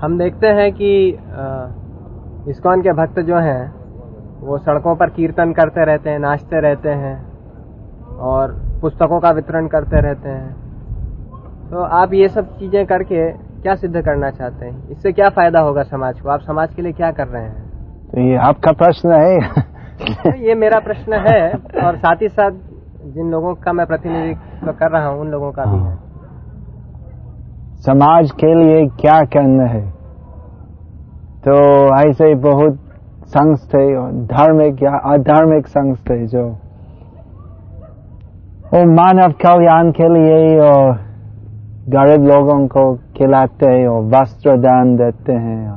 हम देखते हैं कि इस्कॉन के भक्त जो हैं वो सड़कों पर कीर्तन करते रहते हैं नाचते रहते हैं और पुस्तकों का वितरण करते रहते हैं। तो आप ये सब चीज़ें करके क्या सिद्ध करना चाहते हैं? इससे क्या फ़ायदा होगा समाज को? आप समाज के लिए क्या कर रहे हैं? तो ये आपका प्रश्न है। तो ये मेरा प्रश्न है और साथ ही साथ जिन लोगों का मैं प्रतिनिधित्व कर रहा हूँ उन लोगों का भी है। समाज के लिए क्या करना है? तो ऐसे बहुत संस्थे और धार्मिक या अधार्मिक संस्थे जो। वो मानव कल्याण के लिए और गरीब लोगों को खिलाते हैं और वस्त्र दान देते हैं।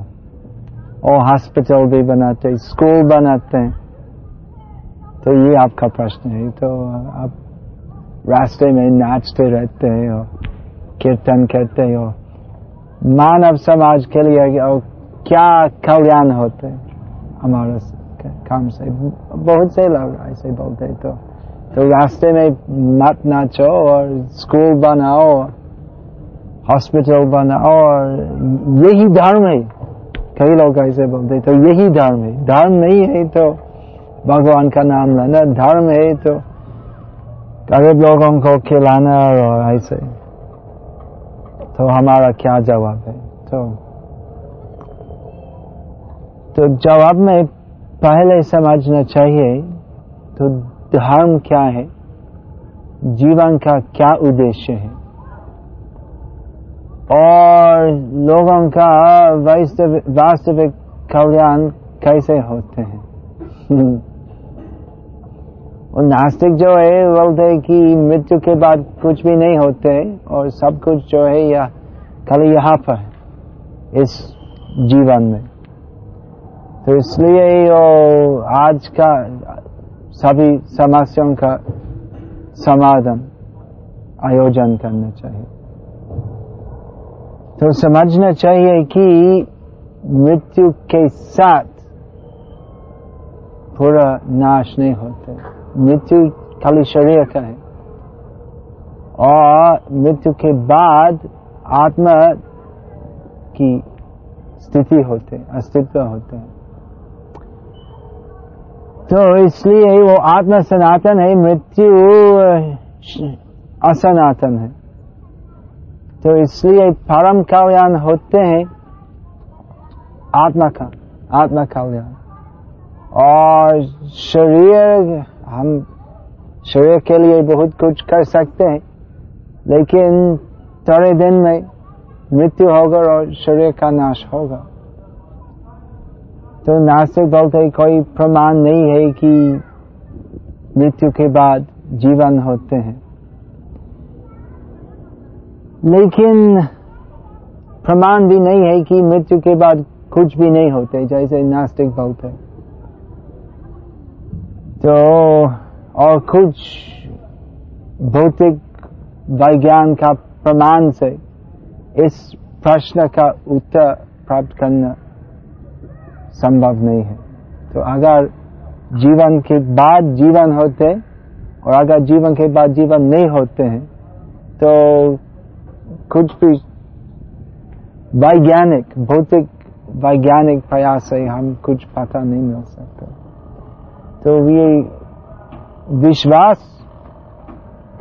और हॉस्पिटल भी बनाते हैं स्कूल बनाते हैं। तो ये आपका प्रश्न है तो आप रास्ते में नाचते रहते हैं और कीर्तन करते हो। मानव समाज के लिए और क्या कल्याण होते? हमारे काम से बहुत से लोग ऐसे बोलते तो तो रास्ते में मत नाचो और स्कूल बनाओ, हॉस्पिटल बनाओ और यही धर्म है। कई लोग ऐसे बोलते तो यही धर्म है। धर्म नहीं है तो भगवान का नाम लेना धर्म है तो गरीब लोगों को खिलाना और ऐसे। तो हमारा क्या जवाब है? तो तो जवाब में पहले समझना चाहिए तो धर्म क्या है? जीवन का क्या उद्देश्य है? और लोगों का वास्तविक कल्याण कैसे होते हैं? और नास्तिक जो है बोलते हैं कि मृत्यु के बाद कुछ भी नहीं होते है और सब कुछ जो है, या कल यहाँ पर इस जीवन में। तो इसलिए वो आज का सभी समस्याओं का समाधान, आयोजन करना चाहिए। तो समझना चाहिए कि मृत्यु के साथ पूरा नाश नहीं होते। मृत्यु खाली शरीर का है। और मृत्यु के बाद आत्मा की स्थिति होते अस्तित्व होते हैं। तो इसलिए वो आत्मा सनातन है, मृत्यु असनातन है। तो इसलिए परम कल्याण होते हैं आत्मा का, आत्मा कल्याण। और शरीर हम शरीर के लिए बहुत कुछ कर सकते हैं, लेकिन थोड़े दिन में मृत्यु होगा और शरीर का नाश होगा। तो नास्तिक बोलते कोई प्रमाण नहीं है कि मृत्यु के बाद जीवन होते हैं। लेकिन प्रमाण भी नहीं है कि मृत्यु के बाद कुछ भी नहीं होते, जैसे नास्तिक बोलते तो और कुछ भौतिक विज्ञान का प्रमाण से इस प्रश्न का उत्तर प्राप्त करना संभव नहीं है। तो अगर जीवन के बाद जीवन होते और अगर जीवन के बाद जीवन नहीं होते हैं तो कुछ भी वैज्ञानिक, भौतिक वैज्ञानिक प्रयास से हम कुछ पता नहीं मिल सकता। तो ये विश्वास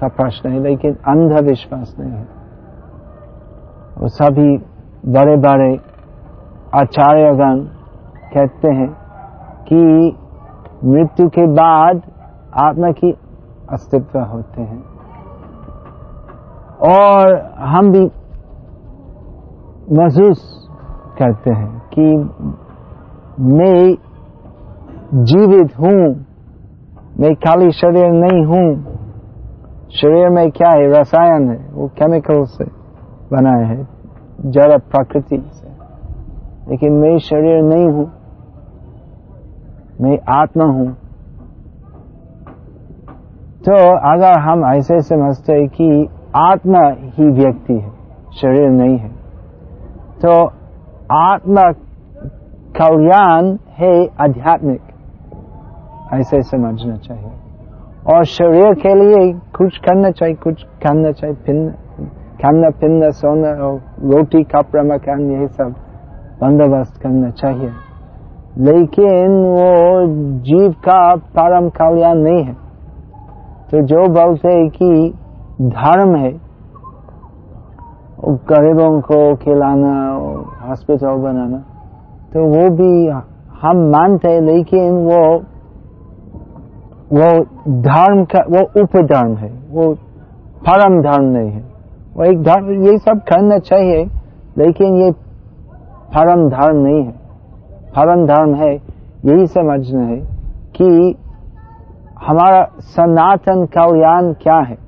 का प्रश्न है, लेकिन अंधविश्वास नहीं है। वो सभी बड़े बड़े आचार्यगण कहते हैं कि मृत्यु के बाद आत्मा की अस्तित्व होते हैं। और हम भी महसूस करते हैं कि मैं जीवित हूँ। मैं खाली शरीर नहीं हूँ। शरीर में क्या है? रसायन है। वो केमिकल से बनाए है। जड़ प्रकृति से। लेकिन मैं शरीर नहीं हूँ। मैं आत्मा हूँ। तो अगर हम ऐसे समझते हैं कि आत्मा ही व्यक्ति है, शरीर नहीं है तो आत्मा कल्याण है आध्यात्मिक। ऐसे समझना चाहिए। और शरीर के लिए कुछ करना चाहिए, कुछ खाना चाहिए पिन खाना पिनना सोना, और रोटी, कपड़ा, मकान यही सब बंदोबस्त करना चाहिए। लेकिन वो जीव का परम कल्याण नहीं है। तो जो बोलते हैं कि धर्म है, गरीबों को खिलाना, हॉस्पिटल बनाना तो वो भी हम मानते हैं, लेकिन वो वो धर्म का, वो उपधर्म है, वो परम धर्म नहीं है। वो एक धर्म, ये सब करना चाहिए, लेकिन ये परम धर्म नहीं है। परम धर्म है, यही समझना है कि हमारा सनातन कल्याण क्या है।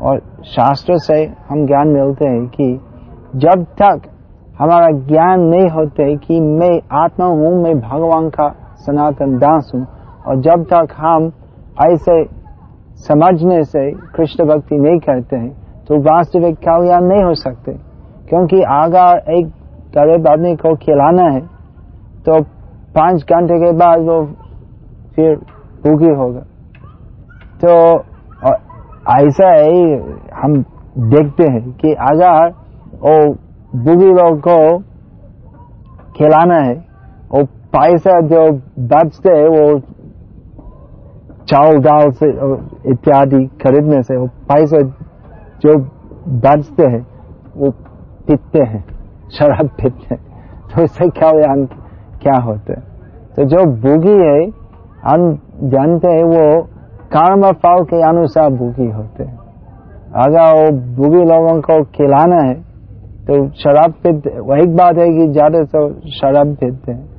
और शास्त्र से हम ज्ञान मिलते हैं कि जब तक हमारा ज्ञान नहीं होते कि मैं आत्मा हूँ, मैं भगवान का सनातन दास हूँ और जब तक हम ऐसे समझने से कृष्ण भक्ति नहीं करते हैं तो वास्तविक कल्याण नहीं हो सकते। क्योंकि अगर एक गरीब आदमी को खिलाना है तो पाँच घंटे के बाद वो फिर भूखी होगा। तो ऐसा ही हम देखते हैं कि अगर वो बुगी लोग को खिलाना है, वो पैसा जो बचते है, वो चावल दाल से इत्यादि खरीदने से, वो पैसा जो बचते हैं, वो पीते हैं, शराब पीते हैं। तो इससे क्या हो क्या होते है? तो जो बुगी है, हम जानते हैं वो कर्म फल के अनुसार भूखी होते हैं। अगर वो भूखी लोगों को खिलाना है तो शराब पीते, वही बात है कि ज़्यादा तो शराब पीते हैं।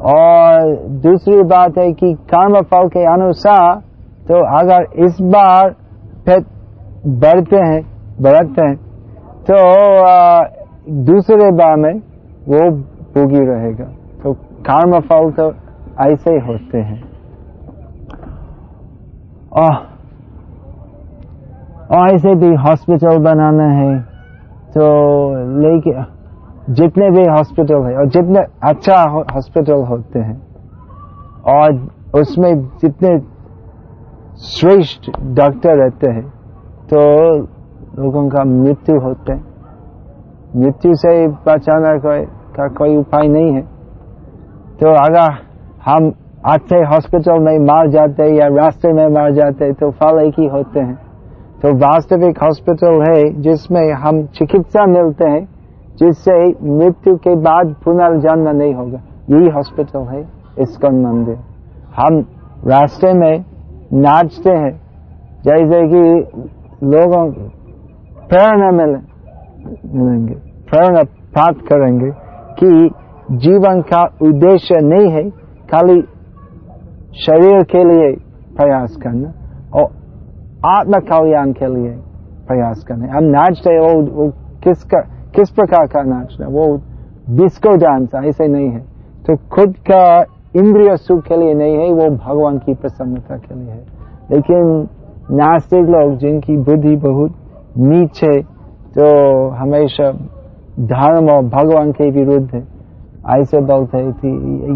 और दूसरी बात है कि कर्म फल के अनुसार तो अगर इस बार फिर बढ़ते हैं बढ़ते हैं तो दूसरे बार में वो भोगी रहेगा। तो कर्म फल तो ऐसे ही होते हैं। और ऐसे भी हॉस्पिटल बनाना है तो लेके जितने भी हॉस्पिटल है और जितने अच्छा हॉस्पिटल होते हैं, और उसमें जितने श्रेष्ठ डॉक्टर रहते हैं तो लोगों का मृत्यु होते हैं। मृत्यु से बचाना कोई का कोई उपाय नहीं है। तो अगर हम अच्छे हॉस्पिटल में मार जाते या रास्ते में मार जाते हैं तो फल एक ही होते हैं। तो वास्तविक हॉस्पिटल है जिसमें हम चिकित्सा मिलते हैं जिससे मृत्यु के बाद पुनर्जन्म नहीं होगा। यही हॉस्पिटल है इसकन मंदिर। हम रास्ते में नाचते हैं जैसे कि लोगों को प्रेरणा मिले मिलेंगे प्रेरणा प्राप्त करेंगे कि जीवन का उद्देश्य नहीं है खाली शरीर के लिए प्रयास करना और आत्म कल्याण के लिए प्रयास करना। हम नाचते वो, वो किसका किस प्रकार का नाचना वो डिस्को डांस ऐसे नहीं है। तो खुद का इंद्रिय सुख के लिए नहीं है, वो भगवान की प्रसन्नता के लिए है। लेकिन नास्तिक लोग जिनकी बुद्धि बहुत नीचे तो हमेशा धर्म और भगवान के विरुद्ध है। ऐसे बोलते थी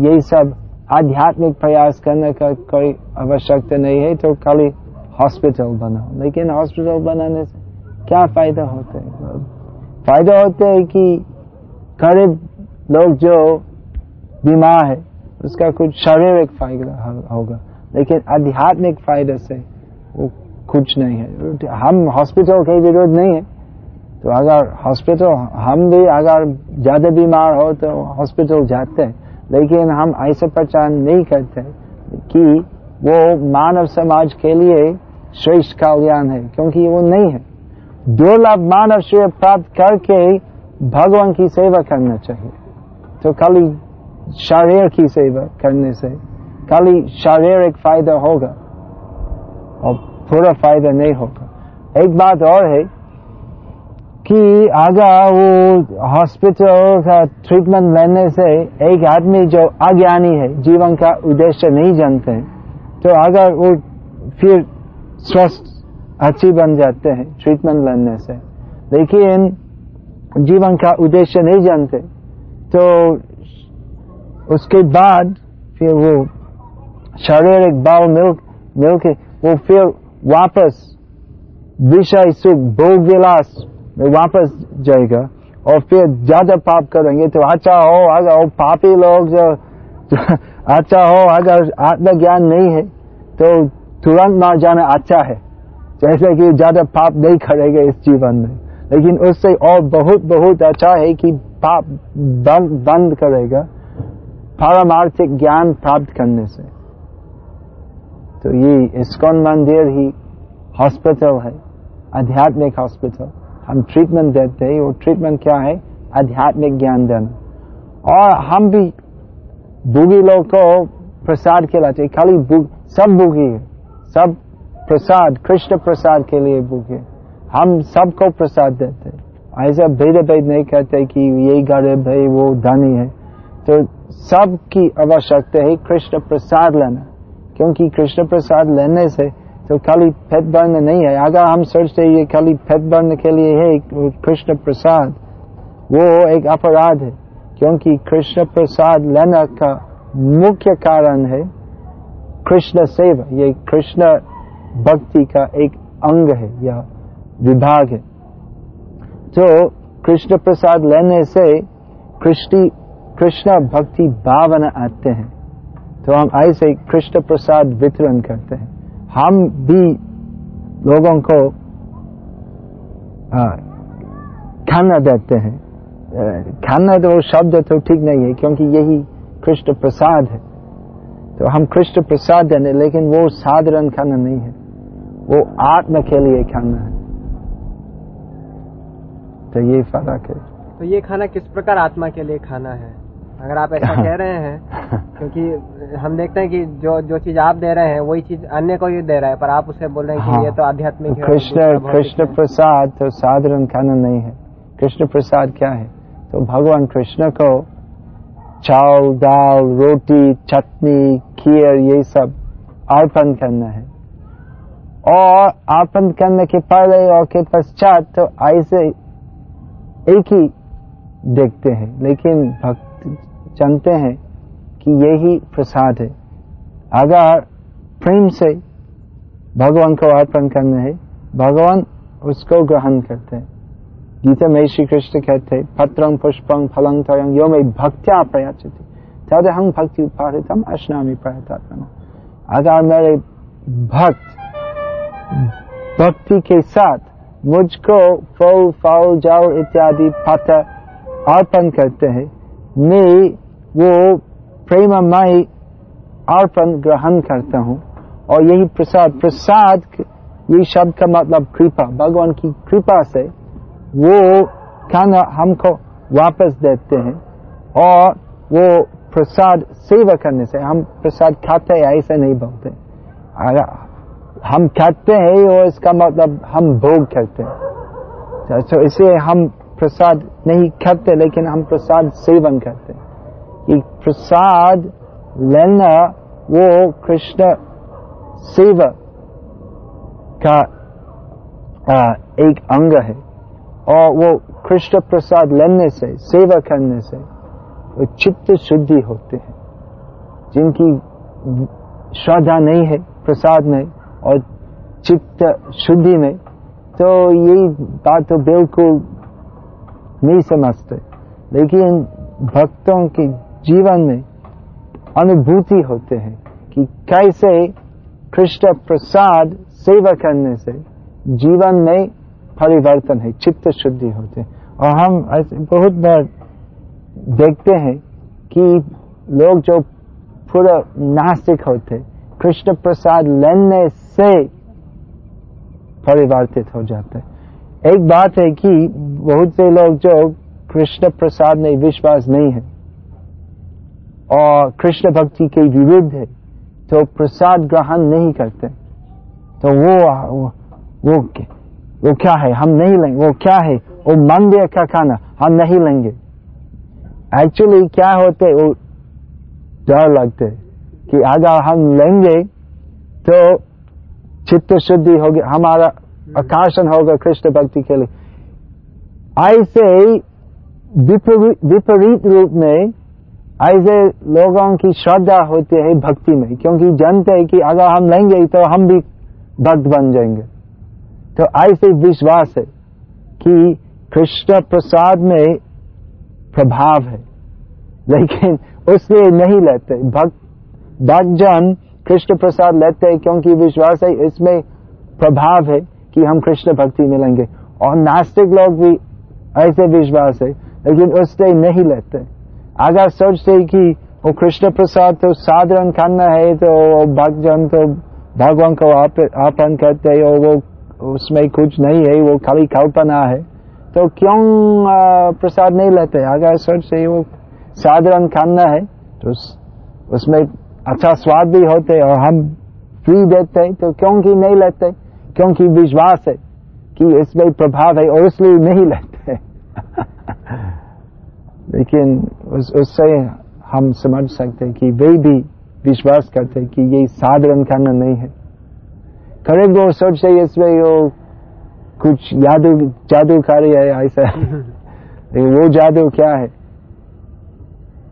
यही सब आध्यात्मिक प्रयास करने का कोई आवश्यकता नहीं है तो खाली हॉस्पिटल बनाओ। लेकिन हॉस्पिटल बनाने से क्या फ़ायदा होता है? फ़ायदा होते है कि गरीब लोग जो बीमार है, उसका कुछ शारीरिक फ़ायदा होगा। लेकिन आध्यात्मिक फ़ायदे से वो कुछ नहीं है। हम हॉस्पिटल के विरोध नहीं है। तो अगर हॉस्पिटल हम भी अगर ज़्यादा बीमार हो तो हॉस्पिटल जाते हैं। लेकिन हम ऐसे पहचान नहीं करते कि वो मानव समाज के लिए श्रेष्ठ कल्याण है, क्योंकि वो नहीं है। दुर्लभ मानव श्रेय प्राप्त करके भगवान की सेवा करना चाहिए। तो खाली शरीर की सेवा करने से खाली शारीरिक फ़ायदा होगा और पूरा फ़ायदा नहीं होगा। एक बात और है कि अगर वो हॉस्पिटल का ट्रीटमेंट लेने से एक आदमी जो अज्ञानी है, जीवन का उद्देश्य नहीं जानते हैं तो अगर वो फिर स्वस्थ अच्छी बन जाते हैं ट्रीटमेंट लेने से। लेकिन जीवन का उद्देश्य नहीं जानते। तो उसके बाद फिर वो शारीरिक भाव मिल मिल के वो फिर वापस विषय सुख भोग विलास में वापस जाएगा और फिर ज़्यादा पाप करेंगे तो अच्छा हो अगर पापी लोग जो, जो अच्छा हो अगर आत्मज्ञान नहीं है तो तुरंत मार जाना अच्छा है। जैसे कि ज़्यादा पाप नहीं करेगा इस जीवन में। लेकिन उससे और बहुत बहुत अच्छा है कि पाप बंद बंद करेगा पारमार्थिक ज्ञान प्राप्त करने से। तो ये इस्कॉन मंदिर ही हॉस्पिटल है, आध्यात्मिक हॉस्पिटल हम ट्रीटमेंट देते हैं, वो ट्रीटमेंट क्या है? आध्यात्मिक ज्ञान देना। और हम भी बुगी लोग को प्रसाद खिलाते खाली सब बुगी सब प्रसाद, कृष्ण प्रसाद के लिए भूखे। हम सबको प्रसाद देते ऐसा भेद भेद नहीं कहते कि ये गरीब है, वो धनी है। तो सबकी आवश्यकता है कृष्ण प्रसाद लेना। क्योंकि कृष्ण प्रसाद लेने से तो खाली पेट भरने नहीं है। अगर हम सोचते ये खाली पेट भरने के लिए है कृष्ण प्रसाद, वो एक अपराध है। क्योंकि कृष्ण प्रसाद लेना का मुख्य कारण है कृष्ण सेवा। ये कृष्ण भक्ति का एक अंग है, या विभाग है। तो कृष्ण प्रसाद लेने से कृष्ण कृष्ण भक्ति भावना आते हैं। तो हम ऐसे कृष्ण प्रसाद वितरण करते हैं। हम भी लोगों को खाना देते हैं। खाना तो शब्द तो ठीक नहीं है, क्योंकि यही कृष्ण प्रसाद है। तो हम कृष्ण प्रसाद देने, लेकिन वो साधारण खाना नहीं है। वो आत्मा के लिए खाना है। तो ये फ़र्क है। तो ये खाना किस प्रकार आत्मा के लिए खाना है? अगर आप ऐसा कह रहे हैं क्योंकि हम देखते हैं कि जो जो चीज़ आप दे रहे हैं वही चीज़ अन्य को ही दे रहा है पर आप उसे बोल रहे हैं कि हाँ, ये तो आध्यात्मिक कृष्ण कृष्ण प्रसाद तो साधारण खाना नहीं है। कृष्ण प्रसाद क्या है? तो भगवान कृष्ण को चावल दाल रोटी चटनी खीर ये सब अर्पण करना है। और अर्पण करने के पहले और के पश्चात तो ऐसे एक ही देखते हैं, लेकिन भक्त जानते हैं कि यही प्रसाद है। अगर प्रेम से भगवान को अर्पण करना है, भगवान उसको ग्रहण करते हैं। गीता में श्री कृष्ण कहते पत्रं, पुष्पं, फलं तयं यो में भक्त्या प्रयाचति। तद हम भक्ति उपारितम अश्नामी प्रयतात्मना। अगर मेरे भक्त भक्ति के साथ मुझको फल फल जल इत्यादि पत्र अर्पण करते हैं। मैं वो प्रेममय अर्पण ग्रहण करता हूँ। और यही प्रसाद प्रसाद ये शब्द का मतलब कृपा, भगवान की कृपा से वो खाना हमको वापस देते हैं। और वो प्रसाद सेवा करने से हम प्रसाद खाते हैं, ऐसे नहीं बोलते। हम खाते हैं और इसका मतलब हम भोग करते हैं। तो इसलिए हम प्रसाद नहीं खाते लेकिन हम प्रसाद सेवन करते हैं। प्रसाद लेना वो कृष्ण सेवा का आ, एक अंग है। और वो कृष्ण प्रसाद लेने से सेवा करने से वो चित्त शुद्धि होते हैं। जिनकी श्रद्धा नहीं है प्रसाद नहीं। और चित्त शुद्धि में तो यही बात तो बिल्कुल नहीं समझते। लेकिन भक्तों के जीवन में अनुभूति होते हैं कि कैसे कृष्ण प्रसाद सेवा करने से जीवन में परिवर्तन है, चित्त शुद्धि होते हैं। और हम ऐसे बहुत बार देखते हैं कि लोग जो पूरा नास्तिक होते कृष्ण प्रसाद लेने से परिवर्तित हो जाते एक बात है कि बहुत से लोग जो कृष्ण प्रसाद में विश्वास नहीं है और कृष्ण भक्ति के विरुद्ध है तो प्रसाद ग्रहण नहीं करते। तो वो वो वो, वो क्या है? हम नहीं लेंगे। वो क्या है? वो मंदिर का खाना हम नहीं लेंगे। एक्चुअली क्या होते वो डर लगते कि अगर हम लेंगे तो चित्त शुद्धि होगी, हमारा आकर्षण होगा कृष्ण भक्ति के लिए। ऐसे विपरीत रूप में ऐसे लोगों की श्रद्धा होती है भक्ति में, क्योंकि जानते हैं कि अगर हम लेंगे तो हम भी भक्त बन जाएँगे। तो ऐसे विश्वास है कि कृष्ण प्रसाद में प्रभाव है, लेकिन उसलिए नहीं लेते। भक्त, भक्तजन कृष्ण प्रसाद लेते हैं क्योंकि विश्वास है, इसमें प्रभाव है कि हम कृष्ण भक्ति मिलेंगे और नास्तिक लोग भी ऐसे विश्वास है, लेकिन उससे नहीं लेते अगर सोचते कि वो कृष्ण प्रसाद तो साधारण खाना है तो भक्तजन तो भगवान को आपन करते हैं, और वो उसमें कुछ नहीं है, वो खाली कल्पना है। तो क्यों प्रसाद नहीं लेते? अगर सोचते वो साधारण खाना है तो उसमें अच्छा स्वाद भी होते और हम फ्री देते तो क्योंकि नहीं लेते क्योंकि विश्वास है कि इसमें प्रभाव है और इसलिए नहीं लेते। लेकिन उस, उससे हम समझ सकते कि वे भी विश्वास करते कि ये साधारण खाना नहीं है। करेक्ट वो सोचते इसमें वो कुछ जादू जादू कार्य है ऐसा। लेकिन वो जादू क्या है?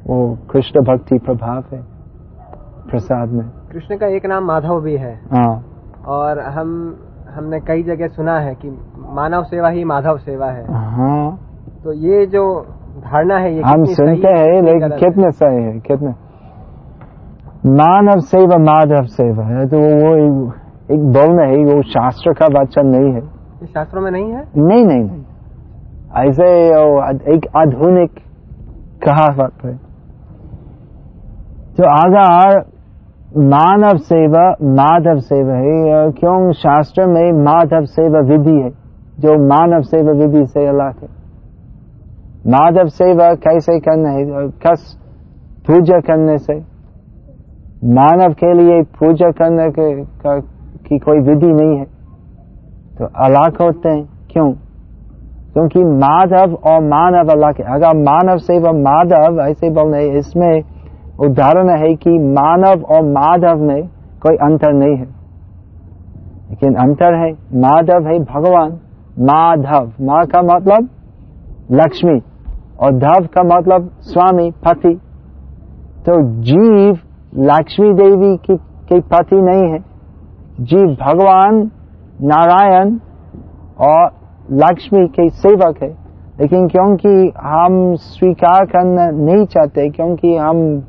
वो कृष्ण भक्ति प्रभाव है। प्रसाद में। कृष्ण का एक नाम माधव भी है। हाँ। और हम हमने कई जगह सुना है कि मानव सेवा ही माधव सेवा है। हाँ। तो ये जो धारणा है ये हम सुनते है, लेकिन कितने सही है कितने? मानव सेवा माधव सेवा है तो वो एक, एक बोलना है वो शास्त्र का वचन नहीं है। शास्त्रों में नहीं है? नहीं नहीं नहीं। ऐसे एक आधुनिक कहावत है। तो अगर मानव सेवा माधव सेवा है। क्यों? शास्त्र में माधव सेवा विधि है जो मानव सेवा विधि से अलग है। माधव सेवा कैसे करना है? कस पूजा करने से। मानव के लिए पूजा करने के का, की कोई विधि नहीं है। तो अलग होते हैं। क्यों? क्योंकि माधव और मानव अलग है। अगर मानव सेवा माधव ऐसे बोलने इसमें उदाहरण है कि मानव और माधव में कोई अंतर नहीं है। लेकिन अंतर है, माधव है भगवान, माधव। माँ का मतलब लक्ष्मी और धव का मतलब स्वामी, पति। तो जीव लक्ष्मी देवी की, के पति नहीं है। जीव भगवान, नारायण और लक्ष्मी के सेवक है। लेकिन क्योंकि हम स्वीकार करना नहीं चाहते, क्योंकि हम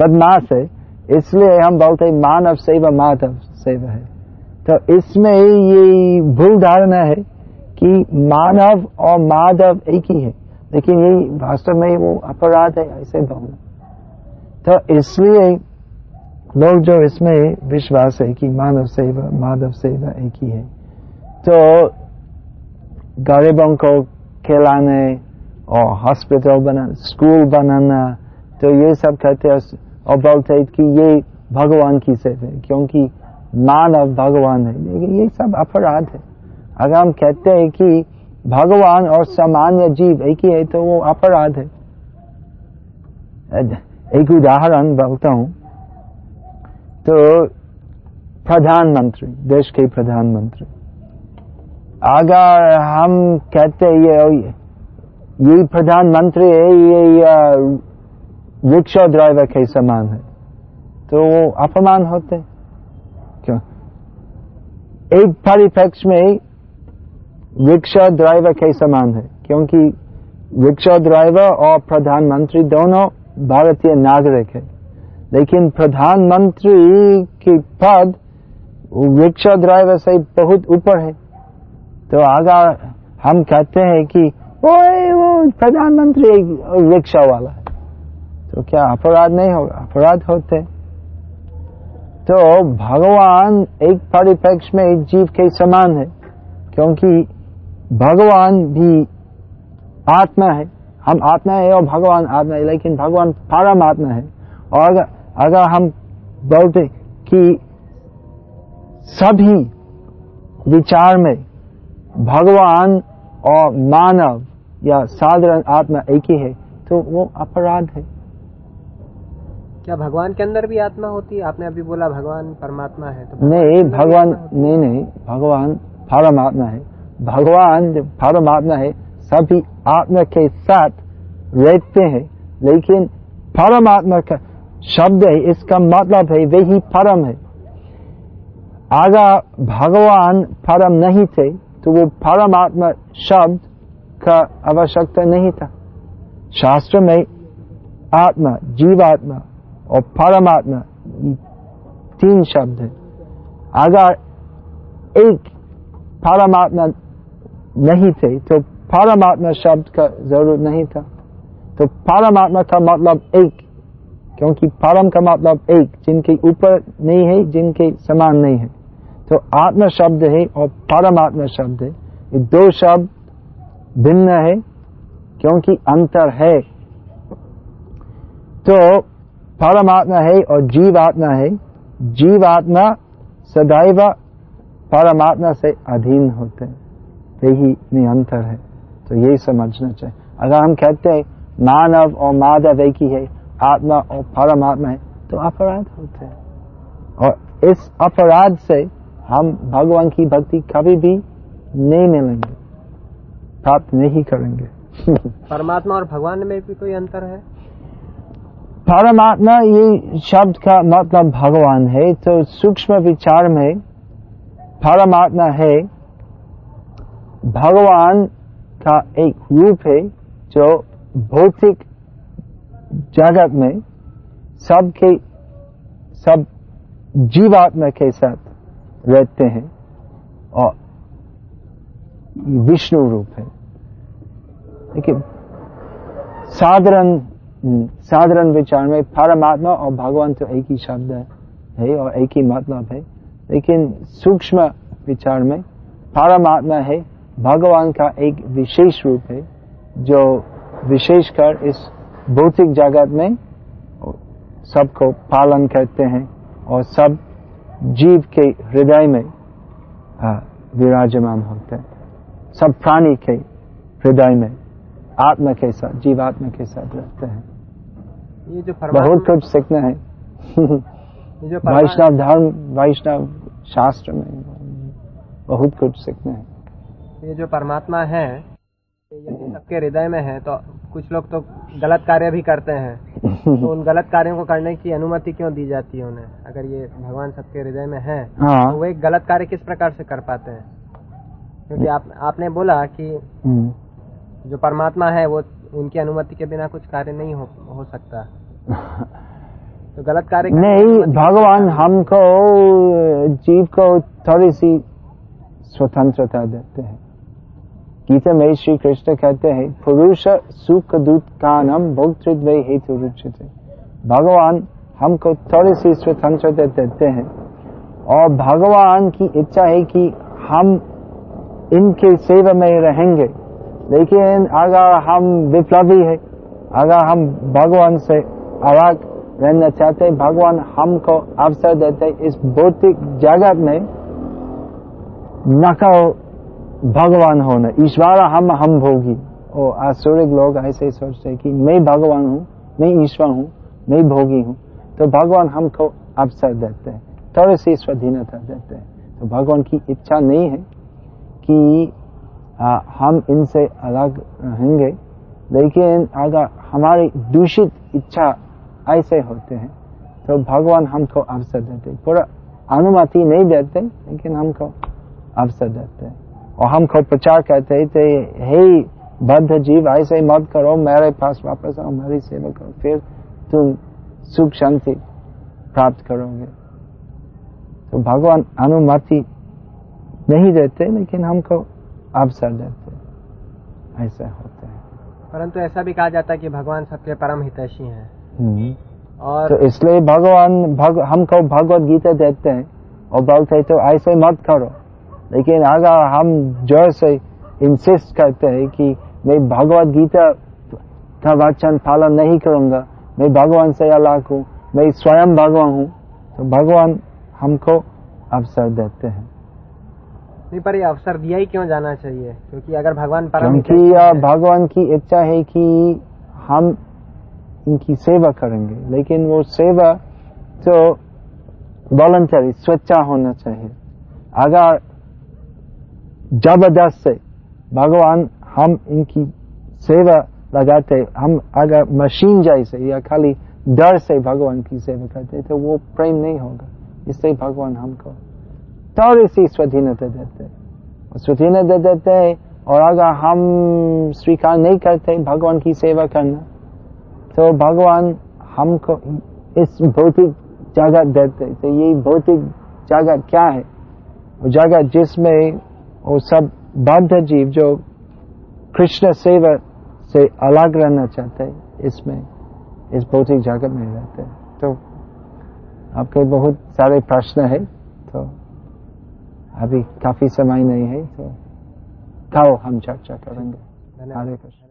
बदमाश है, इसलिए हम बोलते मानव सेवा, माधव सेवा है। तो इसमें ये भूल धारणा है कि मानव और माधव एक ही है। लेकिन ये वास्तव में वो अपराध है, ऐसे बोलना। तो इसलिए लोग जो इसमें विश्वास है कि मानव सेवा, माधव सेवा एक ही है। तो गरीबों को खिलाने और हॉस्पिटल बनाना, स्कूल बनाना तो ये सब कहते हैं। और बोलते कि, ये भगवान की सेवा है, क्योंकि मानव भगवान है। लेकिन ये सब अपराध है। अगर हम कहते हैं कि भगवान और सामान्य जीव एक ही है तो वो अपराध है। एक उदाहरण बोलता हूँ। तो प्रधानमंत्री, देश के प्रधानमंत्री, अगर हम कहते हैं, ये ये प्रधानमंत्री है ये रिक्शा ड्राइवर के समान है। तो वो अपमान होते। क्यों? एक परिप्रेक्ष्य में रिक्शा ड्राइवर के समान है, क्योंकि रिक्शा ड्राइवर और प्रधानमंत्री दोनों भारतीय नागरिक है। लेकिन प्रधानमंत्री की पद रिक्शा ड्राइवर से बहुत ऊपर है। तो अगर हम कहते हैं कि वो प्रधानमंत्री रिक्शा वाला है। तो क्या अपराध नहीं होगा अपराध होते? तो भगवान एक परिप्रेक्ष्य में एक जीव के समान है, क्योंकि भगवान भी आत्मा है। हम आत्मा है और भगवान आत्मा है, लेकिन भगवान परमात्मा है। और अगर हम बोलते कि सभी विचार में भगवान और मानव या साधारण आत्मा एक ही है तो वो अपराध है। क्या भगवान के अंदर भी आत्मा होती है? आपने अभी बोला भगवान परमात्मा है तो नहीं भगवान? नहीं नहीं भगवान परमात्मा है। भगवान जो परमात्मा है सभी आत्मा के साथ रहते हैं लेकिन परमात्मा का शब्द है इसका मतलब है वही परम है। अगर भगवान परम नहीं थे तो वो परमात्मा शब्द का आवश्यकता नहीं था। शास्त्र में आत्मा जीवात्मा और परमात्मा तीन शब्द है। अगर एक परमात्मा नहीं थे तो परमात्मा शब्द का ज़रूरत नहीं था। तो परमात्मा का मतलब एक, क्योंकि परम का मतलब एक, जिनके ऊपर नहीं है, जिनके समान नहीं है। तो आत्मा शब्द है और परमात्मा शब्द है। ये दो शब्द भिन्न है, क्योंकि अंतर है। तो परमात्मा है और जीवात्मा है जीवात्मा सदैव परमात्मा से अधीन होते हैं यही निरंतर है तो यही समझना चाहिए अगर हम कहते हैं मानव और माधव एक ही है आत्मा और परमात्मा है तो अपराध होते हैं और इस अपराध से हम भगवान की भक्ति कभी भी नहीं मिलेंगे प्राप्त नहीं करेंगे परमात्मा और भगवान में भी कोई अंतर है परमात्मा ये शब्द का मतलब भगवान है तो सूक्ष्म विचार में परमात्मा है भगवान का एक रूप है जो भौतिक जगत में सबके सब जीवात्मा के साथ रहते हैं और विष्णु रूप है लेकिन साधारण साधारण विचार में परमात्मा और भगवान तो एक ही शब्द है और एक ही मतलब है। लेकिन सूक्ष्म विचार में परमात्मा है, भगवान का एक विशेष रूप है, जो विशेषकर इस भौतिक जगत में सबको पालन करते हैं और सब जीव के हृदय में विराजमान होते हैं। सब प्राणी के हृदय में, आत्मा के साथ, जीवात्मा के साथ रहते हैं। ये जो बहुत कुछ सीखना है। वैष्णव धर्म वैष्णव शास्त्र में बहुत कुछ सीखना है। ये जो परमात्मा है यदि सबके हृदय में है तो कुछ लोग तो गलत कार्य भी करते हैं। तो उन गलत कार्यों को करने की अनुमति क्यों दी जाती है उन्हें? अगर ये भगवान सबके हृदय में है हाँ। तो वो एक गलत कार्य किस प्रकार से कर पाते हैं? क्योंकि आप आपने बोला कि जो परमात्मा है वो उनकी अनुमति के बिना कुछ कार्य नहीं हो, हो सकता। तो गलत कार्य नहीं भगवान हमको जीव को थोड़ी सी स्वतंत्रता देते हैं। गीता में श्री कृष्ण कहते हैं पुरुष सुख दूत कानम भोक्तृद्वय हेतु रुचित भगवान हमको थोड़ी सी स्वतंत्रता देते हैं। और भगवान की इच्छा है कि हम इनके सेवा में रहेंगे। लेकिन अगर हम विप्लवी है अगर हम भगवान से अलग रहना चाहते हैं। भगवान हमको अवसर देते इस भौतिक जगत में। नकल भगवान होना ईश्वर हम हम भोगी। और आसुरिक लोग ऐसे सोचते कि मैं भगवान हूँ मैं ईश्वर हूँ मैं भोगी हूँ। तो भगवान हमको अवसर देते हैं। थोड़ी सी स्वाधीनता देते हैं। तो भगवान की इच्छा नहीं है कि आ, हम इनसे अलग रहेंगे। लेकिन अगर हमारी दूषित इच्छा ऐसे होते हैं। तो भगवान हमको अवसर देते पूरा अनुमति नहीं देते, लेकिन हमको अवसर देते और हमको प्रचार करते थे हे बद्ध जीव, ऐसे मत करो, मेरे पास वापस आओ, मेरी सेवा करो, फिर तुम सुख शांति प्राप्त करोगे। तो भगवान अनुमति नहीं देते, लेकिन हमको अवसर देते ऐसे होते हैं। परंतु ऐसा भी कहा जाता है कि भगवान सबके परम हितैषी हैं। और तो इसलिए भगवान भग, हमको भगवत गीता देते हैं और बोलते हैं तो ऐसे मत करो। लेकिन अगर हम ज़ोर से इंसिस्ट करते हैं कि मैं भगवत गीता का वचन पालन नहीं करूँगा मैं भगवान से अलग हूँ मैं स्वयं भगवान हूँ तो भगवान हमको अवसर देते हैं। नहीं पर ये अवसर दिया ही क्यों जाना चाहिए? क्योंकि अगर भगवान क्योंकि भगवान की इच्छा है कि हम इनकी सेवा करेंगे। लेकिन वो सेवा तो वॉलंटरी स्वेच्छा होना चाहिए। अगर ज़बरदस्त से भगवान हम इनकी सेवा लगाते, हम अगर मशीन जैसे या खाली डर से भगवान की सेवा करते तो वो प्रेम नहीं होगा। इससे भगवान हमको थोड़ी सी स्वाधीनता देते। स्वाधीनता देते और अगर हम स्वीकार नहीं करते भगवान की सेवा करना तो भगवान हमको इस भौतिक जगत देते तो ये भौतिक जगत क्या है? वो जगत जिसमें वो सब बद्ध जीव जो कृष्ण सेवा से अलग रहना चाहते हैं इसमें इस भौतिक जगत में रहते हैं। तो आपके बहुत सारे प्रश्न है तो अभी काफ़ी समय नहीं है तो कल हम चर्चा करेंगे। हरे कृष्ण।